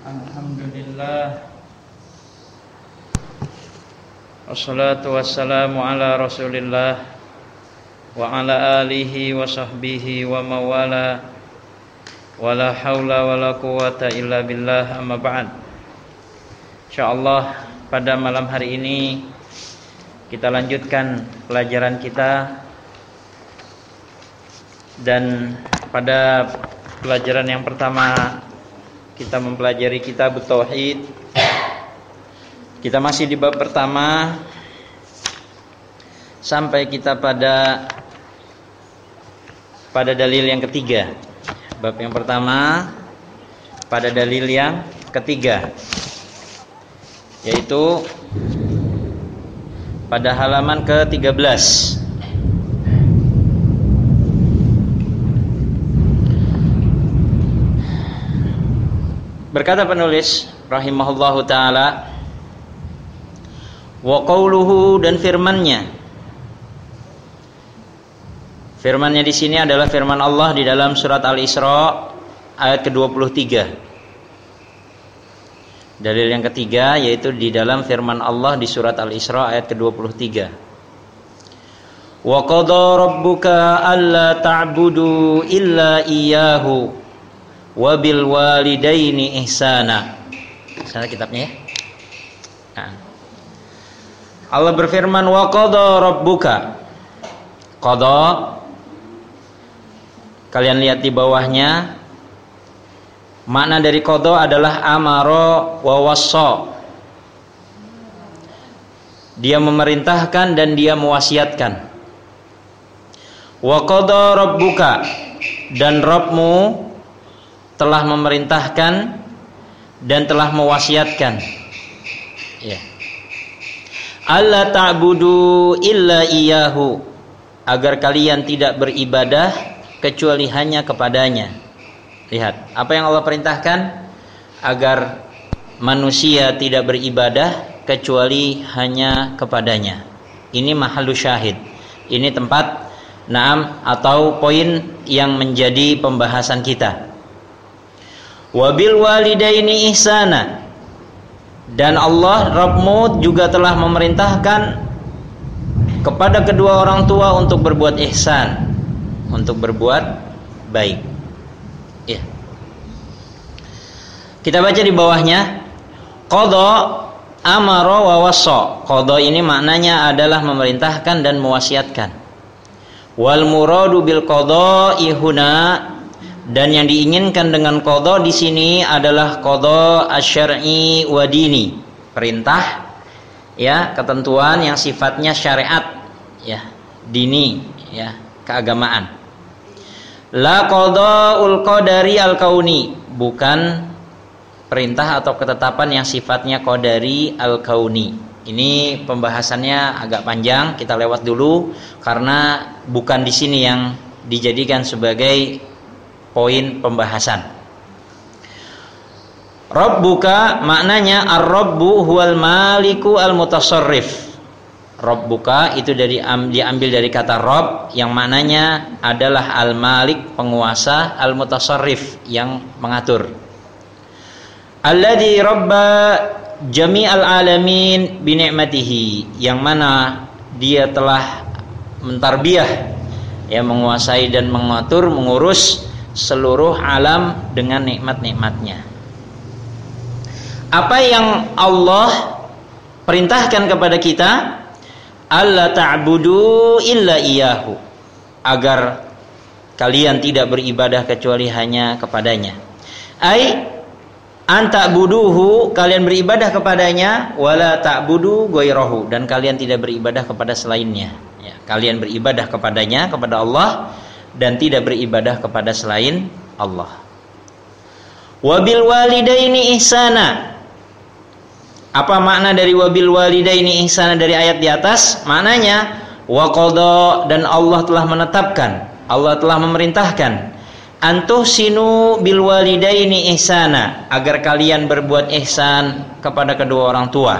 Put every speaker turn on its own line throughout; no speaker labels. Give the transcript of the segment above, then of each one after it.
Alhamdulillah. Wassalatu wassalamu ala rasulillah Wa ala alihi wa sahbihi wa mawala Wa la hawla wa la quwata illa billah amma ba'd. InsyaAllah pada malam hari ini Kita lanjutkan pelajaran kita Dan pada pelajaran yang pertama kita mempelajari kitab tauhid. Kita masih di bab pertama sampai kita pada pada dalil yang ketiga. Bab yang pertama pada dalil yang ketiga yaitu pada halaman ke-13 Berkata penulis rahimahullahu taala wa qauluhu dan firman-Nya Firman-Nya di sini adalah firman Allah di dalam surat Al-Isra ayat ke-23. Dalil yang ketiga yaitu di dalam firman Allah di surat Al-Isra ayat ke-23. Wa qada rabbuka alla ta'budu illa iyyahu wabil walidaini ihsana. Sana kitabnya ya. Nah. Allah berfirman wa qada rabbuka. Qada Kalian lihat di bawahnya makna dari qada adalah amaro wa wassa. Dia memerintahkan dan dia mewasiatkan. Wa qada rabbuka dan Rabbmu telah memerintahkan dan telah mewasiatkan. Ya. Allah ta'budu illa iyahu agar kalian tidak beribadah kecuali hanya kepadanya. Lihat apa yang Allah perintahkan? Agar manusia tidak beribadah kecuali hanya kepadanya. Ini mahalu syahid. Ini tempat naam atau poin yang menjadi pembahasan kita wabil walidaini ihsana. Dan Allah Rabbmu juga telah memerintahkan kepada kedua orang tua untuk berbuat ihsan untuk berbuat baik. Ya. Kita baca di bawahnya. Qada amara wa wasa ini maknanya adalah memerintahkan dan mewasiatkan. Wal muradu bil qada'i huna dan yang diinginkan dengan kodo di sini adalah kodo asyari wadini perintah ya ketentuan yang sifatnya syariat ya dini ya keagamaan. La kodo ul qadari al kauni bukan perintah atau ketetapan yang sifatnya kodari al kauni. Ini pembahasannya agak panjang kita lewat dulu karena bukan di sini yang dijadikan sebagai poin pembahasan. Rabbuka maknanya ar-rabbu huwal maliku al-mutasarrif. Rabbuka itu dari diambil dari kata Rabb yang maknanya adalah al-malik penguasa al-mutasarrif yang mengatur. Alladzi rabba jami'al alamin bi ni'matihi yang mana dia telah mentarbiah ya menguasai dan mengatur mengurus seluruh alam dengan nikmat-nikmatnya. Apa yang Allah perintahkan kepada kita Allah ta'budu illa iyahu agar kalian tidak beribadah kecuali hanya kepadanya. Ai anta buduhu kalian beribadah kepadanya wala ta'budu ghairahu dan kalian tidak beribadah kepada selainnya. Ya, kalian beribadah kepadanya kepada Allah dan tidak beribadah kepada selain Allah. Wabil walidaini ihsana. Apa makna dari wabil walidaini ihsana dari ayat di atas? Maknanya wa dan Allah telah menetapkan, Allah telah memerintahkan antuh sinu bil walidaini ihsana agar kalian berbuat ihsan kepada kedua orang tua.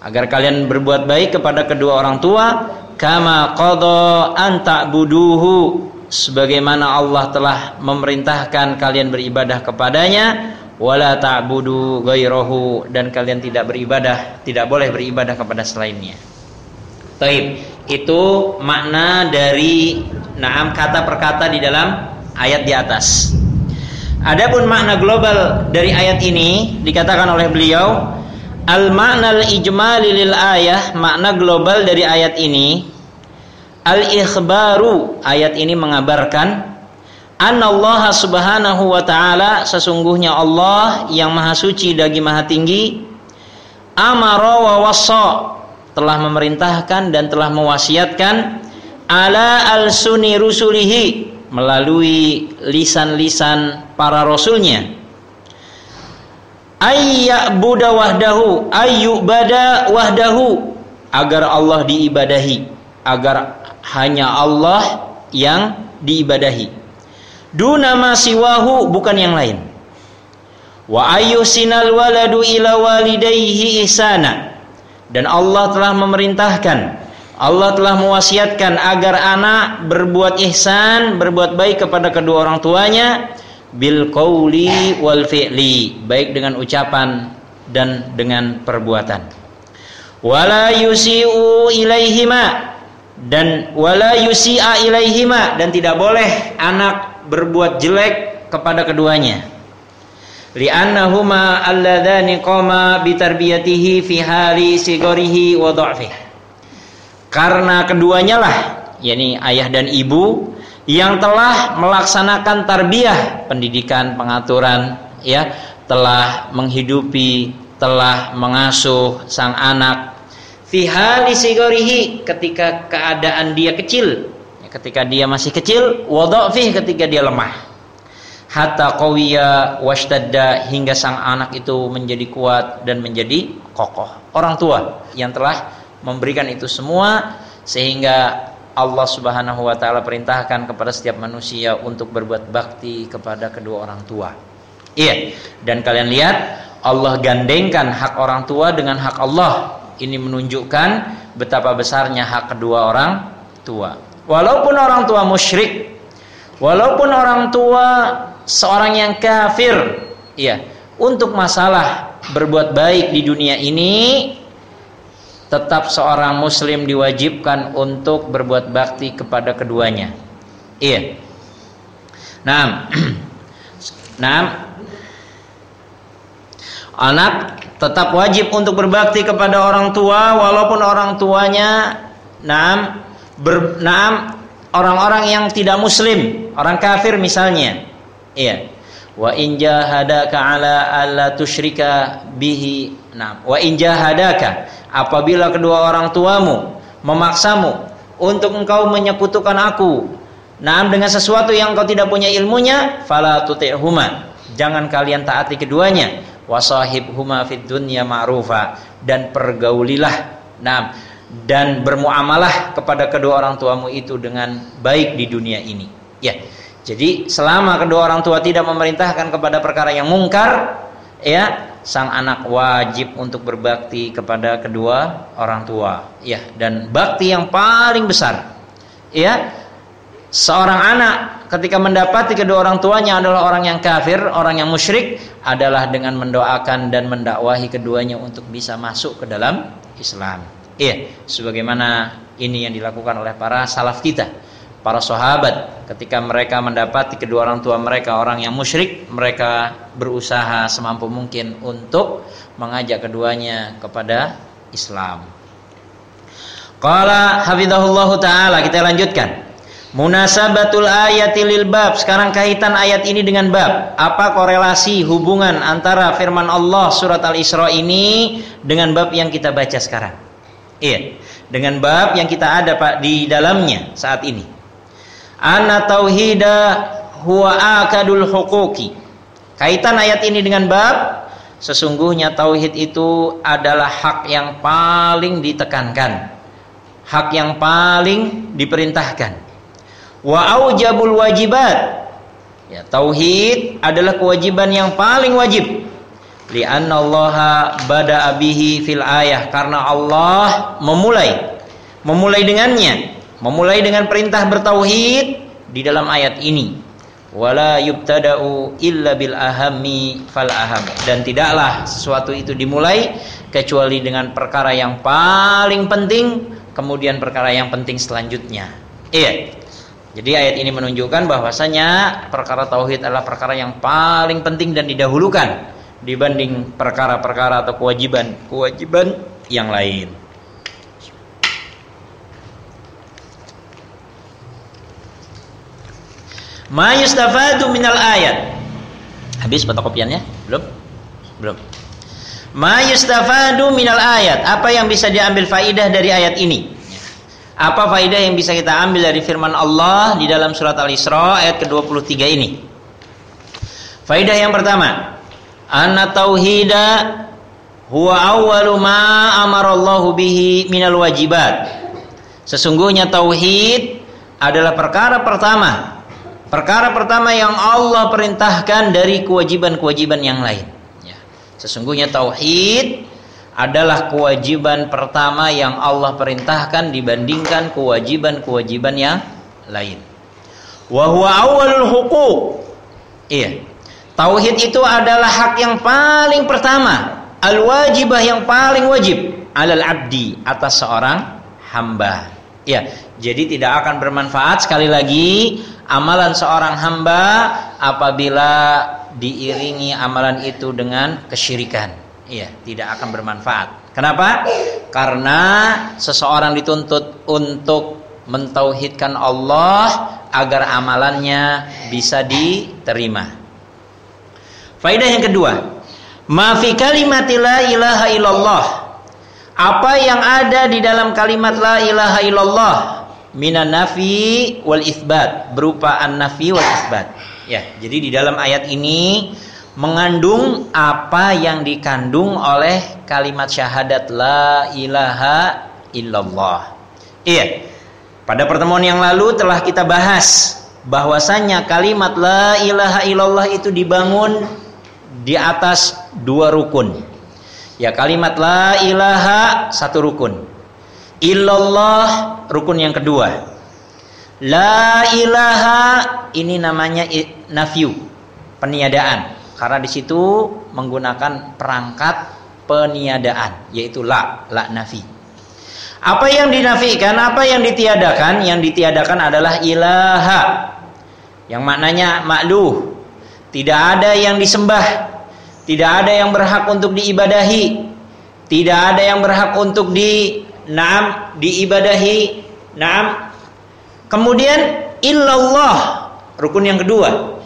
Agar kalian berbuat baik kepada kedua orang tua kama qada an ta'buduhu sebagaimana Allah telah memerintahkan kalian beribadah kepadanya wala ta'budu ghairahu dan kalian tidak beribadah, tidak boleh beribadah kepada selainnya. Taib. Itu makna dari naam kata per kata di dalam ayat di atas. Adapun makna global dari ayat ini dikatakan oleh beliau al makna al ijmali lil ayah makna global dari ayat ini al ikhbaru ayat ini mengabarkan Allah subhanahu wa ta'ala sesungguhnya Allah yang maha suci dan maha tinggi amara wa wassa telah memerintahkan dan telah mewasiatkan ala al suni rusulihi melalui lisan-lisan para rasulnya ayya'buda wahdahu ayyubada wahdahu. Agar Allah diibadahi. Agar hanya Allah yang diibadahi. Duna ma siwahu bukan yang lain. Wa ayyusinal waladu ila walidayhi ihsana. Dan Allah telah memerintahkan Allah telah mewasiatkan agar anak berbuat ihsan, berbuat baik kepada kedua orang tuanya bil qauli wal fi'li, baik dengan ucapan dan dengan perbuatan. Wala yusi'u ilaihima dan wala yusi'a ilaihima dan tidak boleh anak berbuat jelek kepada keduanya li'annahuma alladhani qama bitarbiyatihi fi hali sigorihi wa dha'fih karena keduanya lah yakni ayah dan ibu yang telah melaksanakan tarbiyah pendidikan pengaturan ya telah menghidupi telah mengasuh sang anak. Fi hali sigorihi ketika keadaan dia kecil. Ketika dia masih kecil wadhafih ketika dia lemah. Hatta qawiya washtadda hingga sang anak itu menjadi kuat dan menjadi kokoh. Orang tua yang telah memberikan itu semua sehingga Allah Subhanahu wa taala perintahkan kepada setiap manusia untuk berbuat bakti kepada kedua orang tua. Iya, dan kalian lihat Allah gandengkan hak orang tua dengan hak Allah. Ini menunjukkan betapa besarnya hak kedua orang tua. Walaupun orang tua musyrik, walaupun orang tua seorang yang kafir, ya, untuk masalah berbuat baik di dunia ini tetap seorang muslim diwajibkan untuk berbuat bakti kepada keduanya. Iya. Nah, nah, anak tetap wajib untuk berbakti kepada orang tua walaupun orang tuanya nah bernaam orang-orang yang tidak muslim, orang kafir misalnya. Iya. Wa in jahadaka ala alla tusyrika bihi. Nah, wa in jahadaka apabila kedua orang tuamu memaksamu untuk engkau menyekutukan aku. Nah, dengan sesuatu yang kau tidak punya ilmunya, fala tuti'huma. Jangan kalian taati keduanya. Wasahibhuma fid dunya ma'rufa dan pergaulilah. Nah, dan bermuamalah kepada kedua orang tuamu itu dengan baik di dunia ini. Ya. Jadi selama kedua orang tua tidak memerintahkan kepada perkara yang mungkar, ya, sang anak wajib untuk berbakti kepada kedua orang tua. Ya, dan bakti yang paling besar. Ya. Seorang anak ketika mendapati kedua orang tuanya adalah orang yang kafir, orang yang musyrik adalah dengan mendoakan dan mendakwahi keduanya untuk bisa masuk ke dalam Islam. Iya, sebagaimana ini yang dilakukan oleh para salaf kita, para sahabat ketika mereka mendapati kedua orang tua mereka orang yang musyrik, mereka berusaha semampu mungkin untuk mengajak keduanya kepada Islam. Qala hafizahullahu taala kita lanjutkan. Munasabatul ayati lil bab. Sekarang kaitan ayat ini dengan bab. Apa korelasi hubungan antara firman Allah surat Al-Isra ini dengan bab yang kita baca sekarang? Iya, dengan bab yang kita ada Pak di dalamnya saat ini. Anna tauhida huwa akadul huquqi. Kaitan ayat ini dengan bab sesungguhnya tauhid itu adalah hak yang paling ditekankan. Hak yang paling diperintahkan. Wa aujabul wajibat. Ya, tauhid adalah kewajiban yang paling wajib li'anna Allah bada abihi fil ayah karena Allah memulai memulai dengannya memulai dengan perintah bertauhid di dalam ayat ini. Wala yubtada'u illa bil ahammi fal aham. Dan tidaklah sesuatu itu dimulai kecuali dengan perkara yang paling penting kemudian perkara yang penting selanjutnya. Iya. Jadi ayat ini menunjukkan bahwasanya perkara tauhid adalah perkara yang paling penting dan didahulukan dibanding perkara-perkara atau kewajiban-kewajiban yang lain Ma yustafadu minal ayat. Habis fotokopiannya? Belum? Belum. Ma yustafadu minal ayat. Apa yang bisa diambil faidah dari ayat ini? Apa faidah yang bisa kita ambil dari firman Allah di dalam surat Al-Isra ayat ke-23 ini? Faidah yang pertama, anna tauhida huwa awwalu ma amarallahu bihi minal wajibat. Sesungguhnya tauhid adalah perkara pertama Perkara pertama yang Allah perintahkan dari kewajiban-kewajiban yang lain. Ya. Sesungguhnya tauhid adalah kewajiban pertama yang Allah perintahkan dibandingkan kewajiban-kewajiban yang lain. Wahwa awalul huquq. Iya. Tauhid itu adalah hak yang paling pertama, al-wajibah yang paling wajib alal abdi atas seorang hamba. Ya, jadi tidak akan bermanfaat sekali lagi amalan seorang hamba apabila diiringi amalan itu dengan kesyirikan. Iya, tidak akan bermanfaat. Kenapa? Karena seseorang dituntut untuk mentauhidkan Allah agar amalannya bisa diterima. Faidah yang kedua, ma fi kalimati la ilaha illallah. Apa yang ada di dalam kalimat la ilaha illallah minan nafi wal isbat berupa an nafi wal isbat. Ya, jadi di dalam ayat ini mengandung apa yang dikandung oleh kalimat syahadat la ilaha illallah. Iya. Pada pertemuan yang lalu telah kita bahas bahwasanya kalimat la ilaha illallah itu dibangun di atas dua rukun. Ya kalimat la ilaha satu rukun illallah rukun yang kedua. La ilaha ini namanya nafyu peniadaan. Karena di situ menggunakan perangkat peniadaan yaitu la la nafi. Apa yang dinafikan apa yang ditiadakan? Yang ditiadakan adalah ilaha. Yang maknanya makluh. Tidak ada yang disembah. Tidak ada yang berhak untuk diibadahi. Tidak ada yang berhak untuk di Naam diibadahi. Naam. Kemudian illallah rukun yang kedua.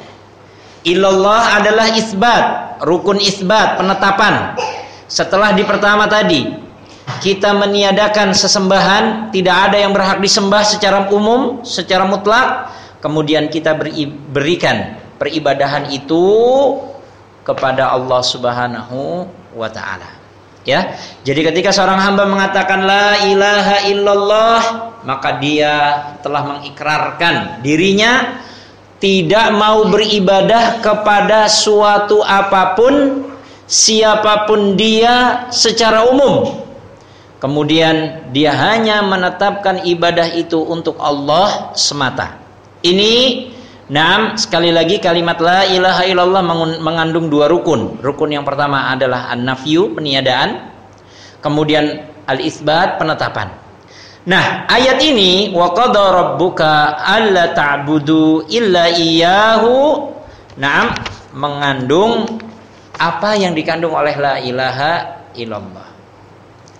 Illallah adalah isbat, rukun isbat, penetapan. Setelah di pertama tadi kita meniadakan sesembahan, tidak ada yang berhak disembah secara umum, secara mutlak, kemudian kita berikan peribadahan itu kepada Allah Subhanahu wa taala. Ya. Jadi ketika seorang hamba mengatakan la ilaha illallah, maka dia telah mengikrarkan dirinya tidak mau beribadah kepada suatu apa pun siapa pun dia secara umum. Kemudian dia hanya menetapkan ibadah itu untuk Allah semata. Ini Nah, sekali lagi kalimat la ilaha illallah mengandung dua rukun. Rukun yang pertama adalah an-nafyu, peniadaan. Kemudian al-isbat, penetapan. Nah, ayat ini wa qada rabbuka alla ta'budu illa iyyahu. Nah, mengandung apa yang dikandung oleh la ilaha illallah.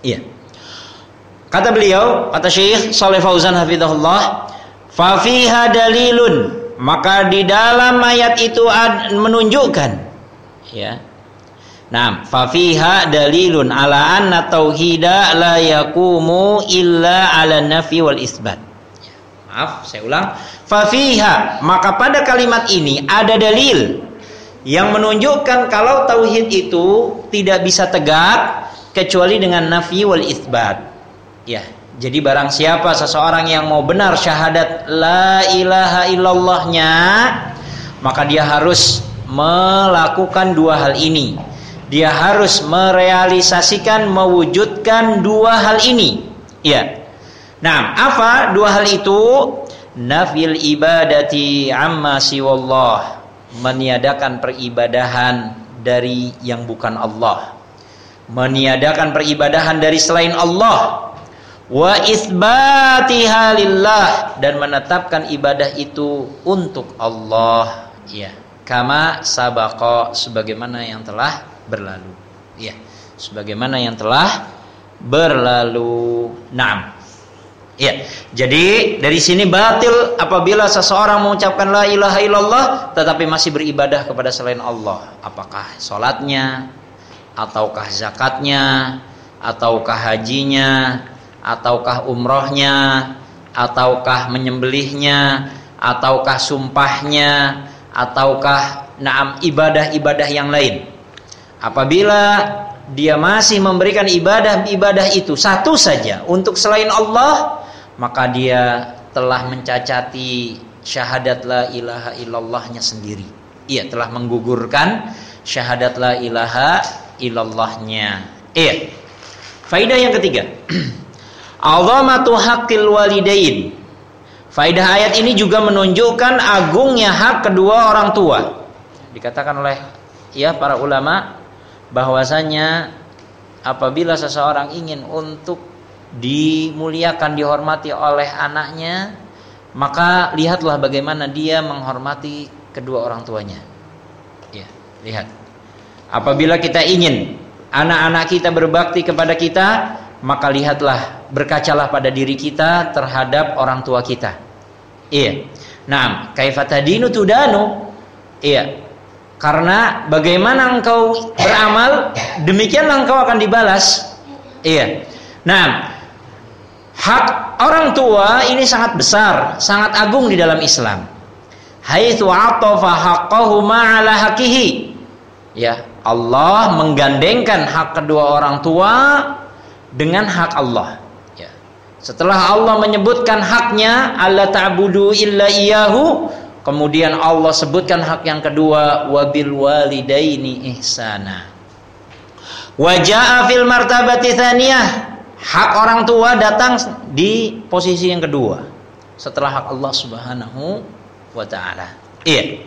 Iya. Kata beliau, kata Syekh Saleh Fauzan hafizahullah, fa fiha dalilun maka di dalam ayat itu menunjukkan ya Nah, fafiha dalilun ala anna tauhida la yakumu illa ala nafi wal isbat. Maaf, saya ulang. Fafiha, maka pada kalimat ini ada dalil yang menunjukkan kalau tauhid itu tidak bisa tegak kecuali dengan nafi wal isbat. Ya, jadi barang siapa seseorang yang mau benar syahadat la ilaha illallahnya maka dia harus melakukan dua hal ini. Dia harus merealisasikan mewujudkan dua hal ini. Ya. Nah, apa dua hal itu? nafil ibadati amma siwallah meniadakan peribadahan dari yang bukan Allah meniadakan peribadahan dari selain Allah wa isbatiha lillah. Dan menetapkan ibadah itu untuk Allah. Ya kama sabaqa sebagaimana yang telah berlalu. Ya sebagaimana yang telah berlalu. Naam. Ya, jadi dari sini batil apabila seseorang mengucapkan la ilaha illallah tetapi masih beribadah kepada selain Allah. Apakah sholatnya, ataukah zakatnya, ataukah hajinya, ataukah umrohnya, ataukah menyembelihnya, ataukah sumpahnya, ataukah naam ibadah-ibadah yang lain. Apabila dia masih memberikan ibadah-ibadah itu satu saja untuk selain Allah, maka dia telah mencacati syahadat la ilaha illallahnya sendiri. Ia telah menggugurkan syahadat la ilaha illallahnya. Iya. Faidah yang ketiga. Azamatu haqqil walidain. Faidah ayat ini juga menunjukkan agungnya hak kedua orang tua. Dikatakan oleh ya para ulama bahwasanya apabila seseorang ingin untuk dimuliakan dihormati oleh anaknya maka lihatlah bagaimana dia menghormati kedua orang tuanya ya lihat apabila kita ingin anak-anak kita berbakti kepada kita maka lihatlah berkacalah pada diri kita terhadap orang tua kita. Iya. Nah kaifatadinu tudanu? Iya. Karena bagaimana engkau beramal demikianlah engkau akan dibalas. Iya. Nah Hak orang tua ini sangat besar, sangat agung di dalam Islam. Haitsu atafa haqqahu ma'ala haqihi. Ya, Allah menggandengkan hak kedua orang tua dengan hak Allah. Ya. Setelah Allah menyebutkan haknya Allah ta'budu illa iyahu, kemudian Allah sebutkan hak yang kedua wabil walidaini ihsana. Wajah fil martabati thaniyah hak orang tua datang di posisi yang kedua setelah hak Allah Subhanahu wa taala. Iya.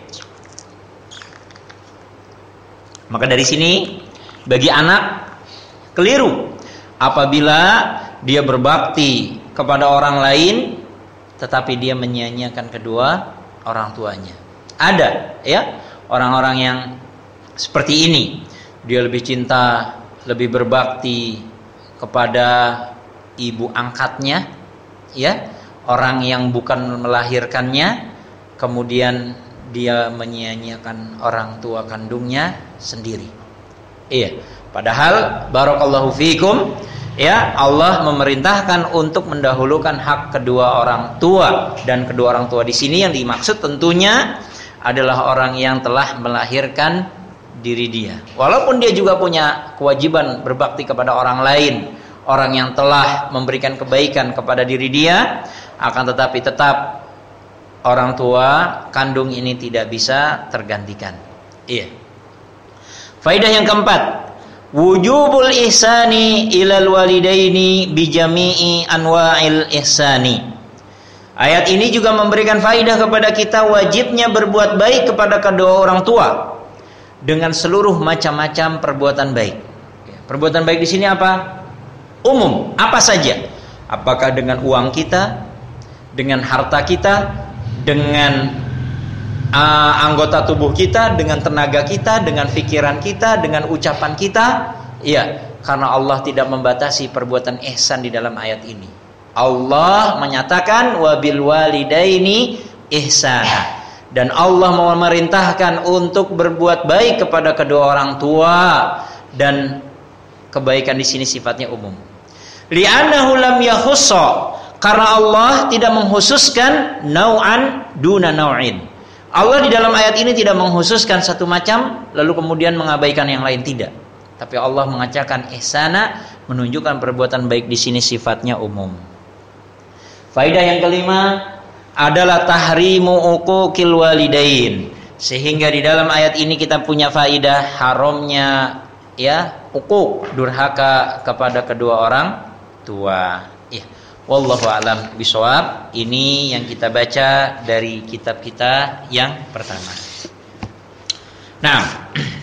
Maka dari sini bagi anak keliru apabila dia berbakti kepada orang lain tetapi dia menyia-nyiakan kedua orang tuanya. Ada ya orang-orang yang seperti ini. Dia lebih cinta, lebih berbakti kepada ibu angkatnya ya orang yang bukan melahirkannya kemudian dia menyia-nyiakan orang tua kandungnya sendiri iya padahal barakallahu fikum ya Allah memerintahkan untuk mendahulukan hak kedua orang tua dan kedua orang tua di sini yang dimaksud tentunya adalah orang yang telah melahirkan diri dia. Walaupun dia juga punya kewajiban berbakti kepada orang lain, orang yang telah memberikan kebaikan kepada diri dia, akan tetapi tetap orang tua kandung ini tidak bisa tergantikan. Iya. Faidah yang keempat, wujubul ihsani ilal walidaini bijami'i anwa'il ihsani. Ayat ini juga memberikan faidah kepada kita wajibnya berbuat baik kepada kedua orang tua dengan seluruh macam-macam perbuatan baik. Perbuatan baik di sini apa? Umum, apa saja. Apakah dengan uang kita, dengan harta kita, dengan uh, anggota tubuh kita, dengan tenaga kita, dengan pikiran kita, dengan ucapan kita? Iya, karena Allah tidak membatasi perbuatan ihsan di dalam ayat ini. Allah menyatakan wabil walidaini ihsana dan Allah memerintahkan untuk berbuat baik kepada kedua orang tua dan kebaikan di sini sifatnya umum. Li'annahu lam yakhussa karena Allah tidak menghususkan nau'an duna nau'in. Allah di dalam ayat ini tidak menghususkan satu macam lalu kemudian mengabaikan yang lain tidak. Tapi Allah mengatakan ihsana menunjukkan perbuatan baik di sini sifatnya umum. Faidah yang kelima, adalah tahrimu uquqil walidain. Sehingga di dalam ayat ini kita punya faidah haramnya ya uquq durhaka kepada kedua orang tua. Ya. Wallahu alam bisawab. Ini yang kita baca dari kitab kita yang pertama. Nah,